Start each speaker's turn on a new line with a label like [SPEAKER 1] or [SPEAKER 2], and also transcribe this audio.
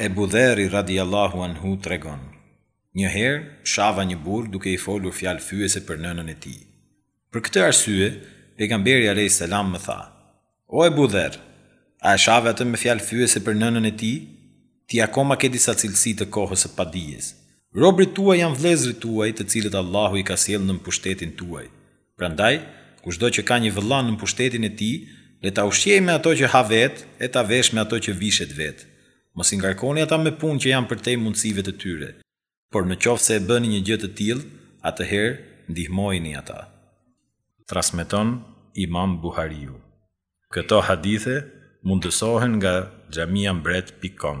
[SPEAKER 1] Ebu Dherri radhijal-lahu anhu tregon, Një herë shava një burrë duke i folur fjalë fyese për nënën e tij. Për këtë arsye, Pejgamberi alejhi selam më tha, O Ebu Dherr! A e shave atë me fjalë fyese për nënën e tij? Ti akoma ke disa cilësi të kohës së padijes. Robërit tuaj janë vëllezërit tuaj të cilët Allahu i ka sjellë nën pushtetin tuaj, Prandaj, kushdo që ka një vëlla nën pushtetin e tij, le ta ushqejë me ato që ha vetë e ta veshë me ato që vishet vetë. Mos i ngarkoni ata me punë që janë përtej mundësive të tyre. Por në qoftë se e bëni një gjë të tillë, atëherë ndihmojini ata. Transmeton Imam Buhariu. Këto hadithe mundësohen nga Xhamia Mbret pikë kom.